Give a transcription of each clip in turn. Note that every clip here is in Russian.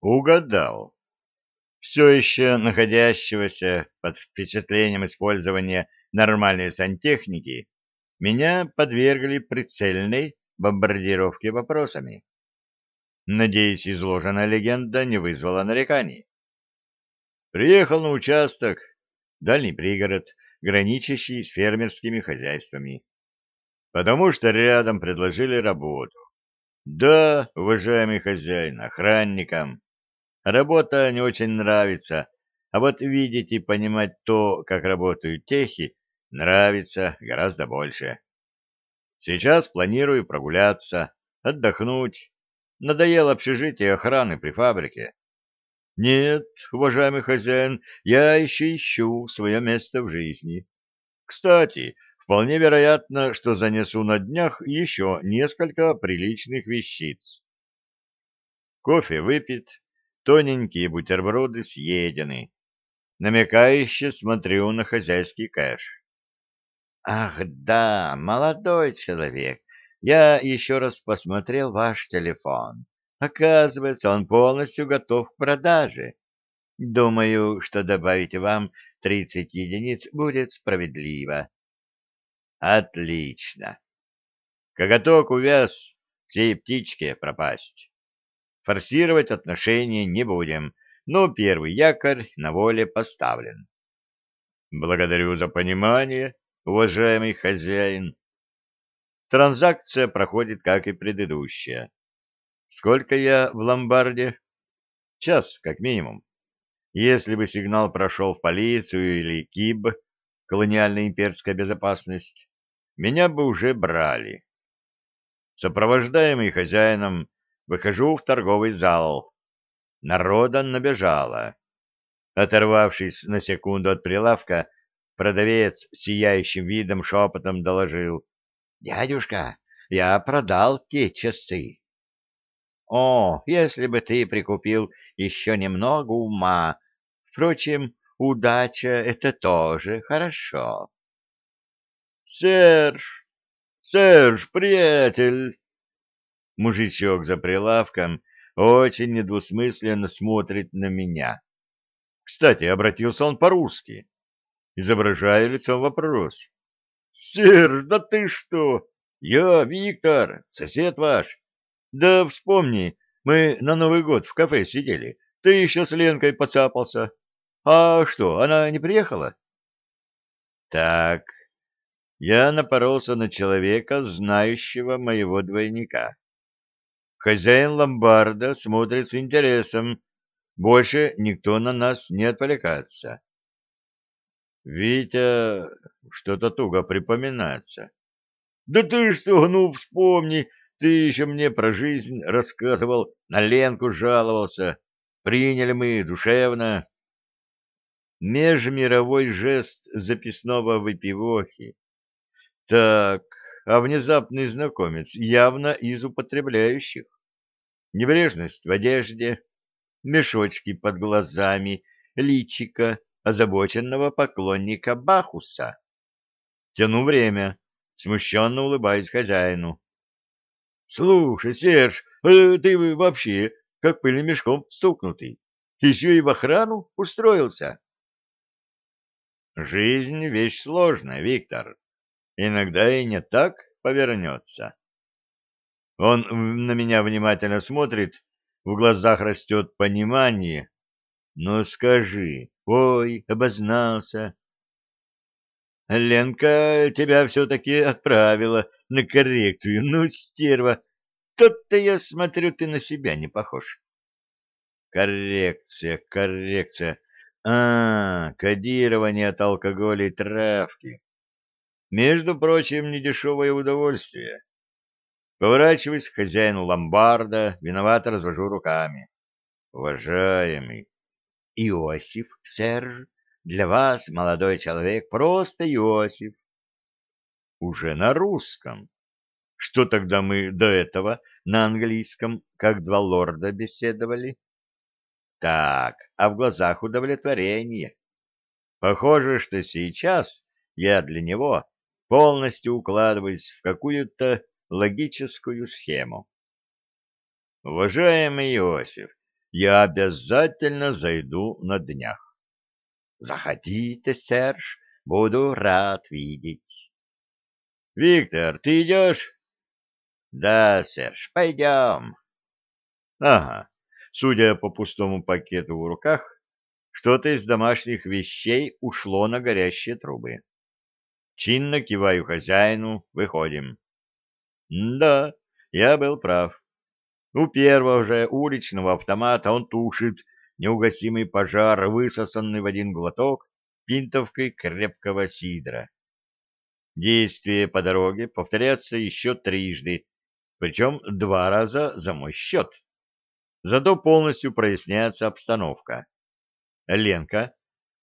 Угадал. Все еще находящегося под впечатлением использования нормальной сантехники, меня подвергли прицельной бомбардировке вопросами. Надеюсь, изложенная легенда не вызвала нареканий. Приехал на участок, дальний пригород, граничащий с фермерскими хозяйствами. Потому что рядом предложили работу. Да, уважаемый хозяин, охранникам. Работа не очень нравится, а вот видеть и понимать то, как работают техи, нравится гораздо больше. Сейчас планирую прогуляться, отдохнуть. Надоело общежитие охраны при фабрике. Нет, уважаемый хозяин, я еще ищу свое место в жизни. Кстати, вполне вероятно, что занесу на днях еще несколько приличных вещиц. Кофе выпит, Тоненькие бутерброды съедены. Намекающе смотрю на хозяйский кэш. «Ах да, молодой человек, я еще раз посмотрел ваш телефон. Оказывается, он полностью готов к продаже. Думаю, что добавить вам 30 единиц будет справедливо». «Отлично!» Коготок увяз, всей птичке пропасть. Форсировать отношения не будем, но первый якорь на воле поставлен. Благодарю за понимание, уважаемый хозяин. Транзакция проходит, как и предыдущая. Сколько я в ломбарде? Час, как минимум. Если бы сигнал прошел в полицию или КИБ, колониальная имперская безопасность, меня бы уже брали. Сопровождаемый хозяином Выхожу в торговый зал. Народа набежало. Оторвавшись на секунду от прилавка, продавец сияющим видом шепотом доложил. — Дядюшка, я продал те часы. — О, если бы ты прикупил еще немного ума! Впрочем, удача — это тоже хорошо. — Серж! Серж, приятель! Мужичок за прилавком очень недвусмысленно смотрит на меня. Кстати, обратился он по-русски, изображая лицом вопрос. — Серж, да ты что? Я Виктор, сосед ваш. Да вспомни, мы на Новый год в кафе сидели. Ты еще с Ленкой поцапался. А что, она не приехала? Так, я напоролся на человека, знающего моего двойника. Хозяин ломбарда смотрит с интересом. Больше никто на нас не отвлекается. Витя что-то туго припоминается. Да ты что, ну вспомни, ты еще мне про жизнь рассказывал, на Ленку жаловался. Приняли мы душевно. Межмировой жест записного выпивохи. Так, а внезапный знакомец явно из употребляющих. Небрежность в одежде, мешочки под глазами, личика озабоченного поклонника Бахуса. Тяну время, смущенно улыбаясь хозяину. — Слушай, Серж, э, ты вообще как пыльным мешком стукнутый. Еще и в охрану устроился. — Жизнь — вещь сложная, Виктор. Иногда и не так повернется. Он на меня внимательно смотрит, в глазах растет понимание. Но скажи, ой, обознался. Ленка тебя все-таки отправила на коррекцию, ну, стерва. Тут-то я смотрю, ты на себя не похож. Коррекция, коррекция. А, кодирование от алкоголя и травки. Между прочим, недешевое удовольствие. Поворачиваясь к хозяину ломбарда, виновато развожу руками. Уважаемый Иосиф, Серж, для вас, молодой человек, просто Иосиф. Уже на русском. Что тогда мы до этого на английском, как два лорда, беседовали? Так, а в глазах удовлетворение. Похоже, что сейчас я для него полностью укладываясь в какую-то логическую схему. «Уважаемый Иосиф, я обязательно зайду на днях». «Заходите, Серж, буду рад видеть». «Виктор, ты идешь?» «Да, Серж, пойдем». «Ага, судя по пустому пакету в руках, что-то из домашних вещей ушло на горящие трубы. Чинно киваю хозяину, выходим. Да, я был прав. У первого же уличного автомата он тушит неугасимый пожар, высосанный в один глоток пинтовкой крепкого сидра. Действие по дороге повторяется еще трижды, причем два раза за мой счет. Зато полностью проясняется обстановка. Ленка,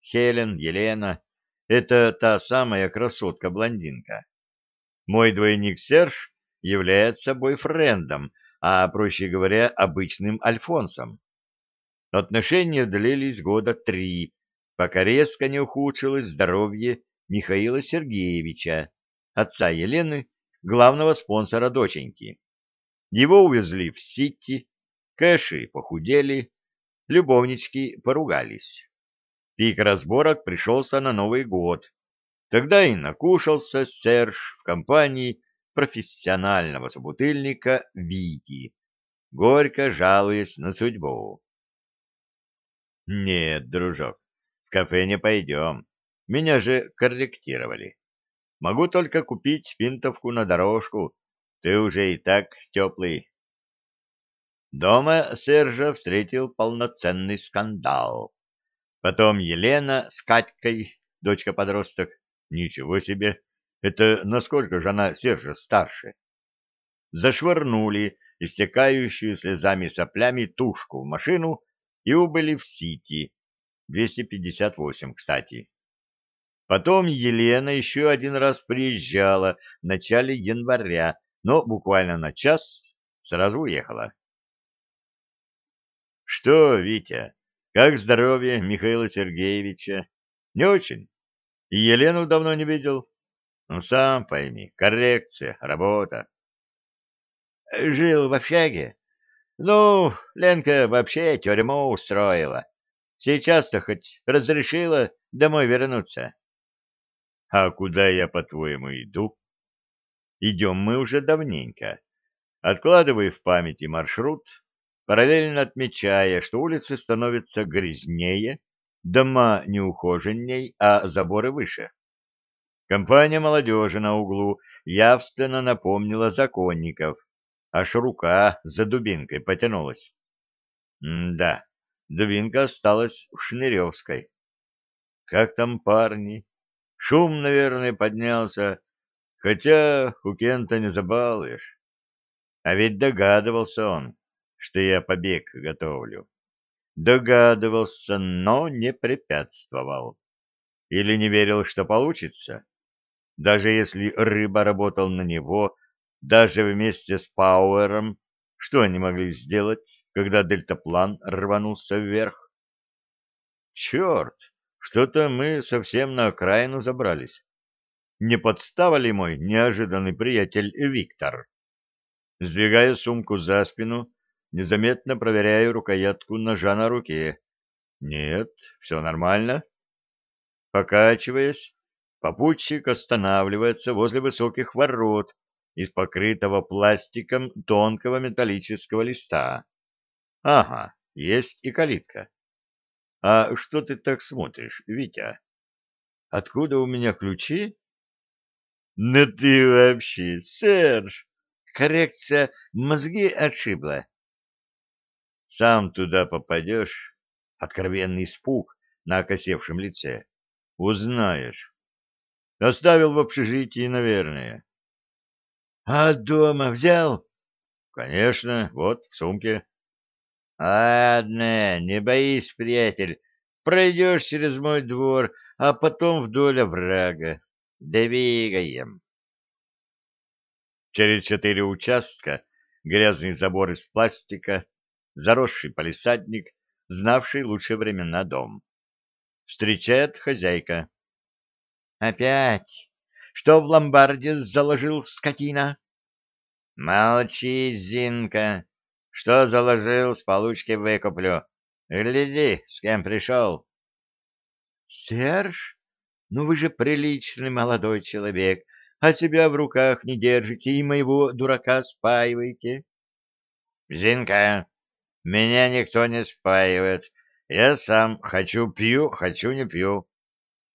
Хелен, Елена это та самая красотка-блондинка. Мой двойник Серж является бойфрендом, а, проще говоря, обычным Альфонсом. Отношения длились года три, пока резко не ухудшилось здоровье Михаила Сергеевича, отца Елены, главного спонсора доченьки. Его увезли в Сити, кэши похудели, любовнички поругались. Пик разборок пришелся на Новый год. Тогда и накушался Серж в компании профессионального собутыльника Вики, горько жалуясь на судьбу. «Нет, дружок, в кафе не пойдем. Меня же корректировали. Могу только купить финтовку на дорожку. Ты уже и так теплый». Дома Сержа встретил полноценный скандал. Потом Елена с Катькой, дочка-подросток. Ничего себе! Это насколько же она Сержа старше? Зашвырнули истекающую слезами соплями тушку в машину и убыли в Сити. 258, кстати. Потом Елена еще один раз приезжала в начале января, но буквально на час сразу уехала. — Что, Витя, как здоровье Михаила Сергеевича? Не очень. И Елену давно не видел. Ну, сам пойми, коррекция, работа. Жил в общаге? Ну, Ленка вообще тюрьму устроила. Сейчас-то хоть разрешила домой вернуться. А куда я, по-твоему, иду? Идем мы уже давненько. Откладывай в памяти маршрут, параллельно отмечая, что улицы становятся грязнее, дома неухоженней, а заборы выше. Компания молодежи на углу явственно напомнила законников, аж рука за дубинкой потянулась. М да, дубинка осталась в Шныревской. Как там парни? Шум, наверное, поднялся, хотя у Кента не забалуешь. А ведь догадывался он что я побег готовлю. Догадывался, но не препятствовал. Или не верил, что получится. Даже если рыба работал на него, даже вместе с Пауэром, что они могли сделать, когда дельтаплан рванулся вверх? Черт, что-то мы совсем на окраину забрались. Не подстава ли мой неожиданный приятель Виктор? Сдвигая сумку за спину, Незаметно проверяю рукоятку ножа на руке. Нет, все нормально. Покачиваясь, попутчик останавливается возле высоких ворот из покрытого пластиком тонкого металлического листа. Ага, есть и калитка. А что ты так смотришь, Витя? Откуда у меня ключи? Ну ты вообще, Серж! Коррекция мозги отшибла. Сам туда попадешь. Откровенный испуг на окосевшем лице. Узнаешь. Оставил в общежитии, наверное. — А дома взял? — Конечно, вот, в сумке. — Ладно, не боись, приятель. Пройдешь через мой двор, а потом вдоль оврага. Двигаем. Через четыре участка грязный забор из пластика, заросший полисадник, знавший лучшие времена дом. Встречает хозяйка. «Опять? Что в ломбарде заложил скотина?» «Молчи, Зинка! Что заложил, с получки выкуплю. Гляди, с кем пришел!» «Серж, ну вы же приличный молодой человек, а себя в руках не держите и моего дурака спаиваете!» «Зинка, меня никто не спаивает. Я сам хочу пью, хочу не пью.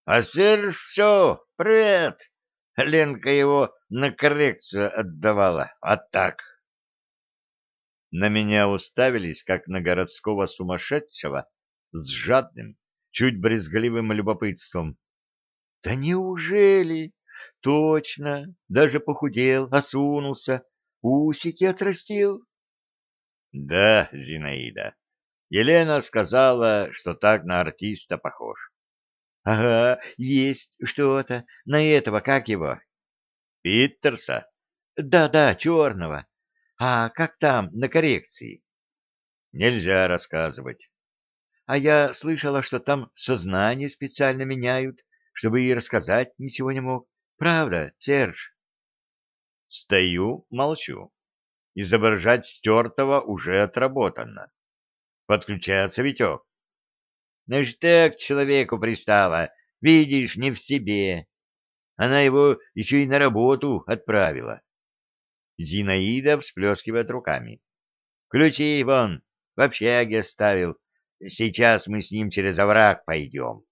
А Серж все, привет. Ленка его на коррекцию отдавала, а так. На меня уставились, как на городского сумасшедшего, с жадным, чуть брезгливым любопытством. Да неужели? Точно, даже похудел, осунулся, усики отрастил. Да, Зинаида. Елена сказала, что так на артиста похож. Ага, есть что-то. На этого, как его? Питерса? Да-да, черного. А как там, на коррекции? Нельзя рассказывать. А я слышала, что там сознание специально меняют, чтобы и рассказать ничего не мог. Правда, Серж? Стою, молчу. Изображать стертого уже отработано. Подключается Витек. Ну что к человеку пристало? Видишь, не в себе. Она его еще и на работу отправила. Зинаида всплескивает руками. Ключи вон, в общаге оставил. Сейчас мы с ним через овраг пойдем.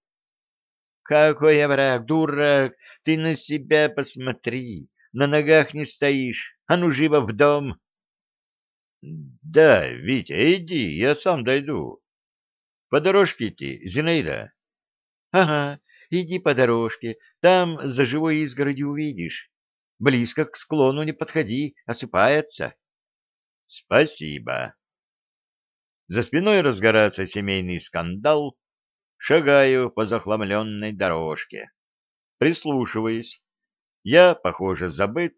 Какой овраг, дурак, ты на себя посмотри. На ногах не стоишь, а ну живо в дом. Да, Витя, иди, я сам дойду. По дорожке идти, Зинаида? Ага, иди по дорожке, там за живой изгородью увидишь. Близко к склону не подходи, осыпается. Спасибо. За спиной разгорается семейный скандал. Шагаю по захламленной дорожке. Прислушиваюсь. Я, похоже, забыт,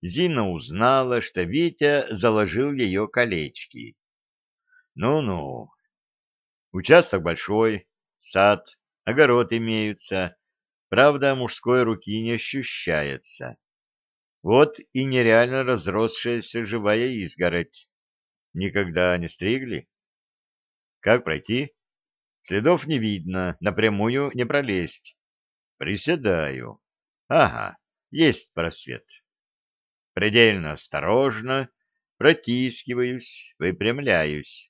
Зина узнала, что Витя заложил ее колечки. Ну-ну. Участок большой, сад, огород имеются. Правда, мужской руки не ощущается. Вот и нереально разросшаяся живая изгородь. Никогда не стригли? Как пройти? Следов не видно, напрямую не пролезть. Приседаю. Ага, есть просвет. Предельно осторожно протискиваюсь, выпрямляюсь.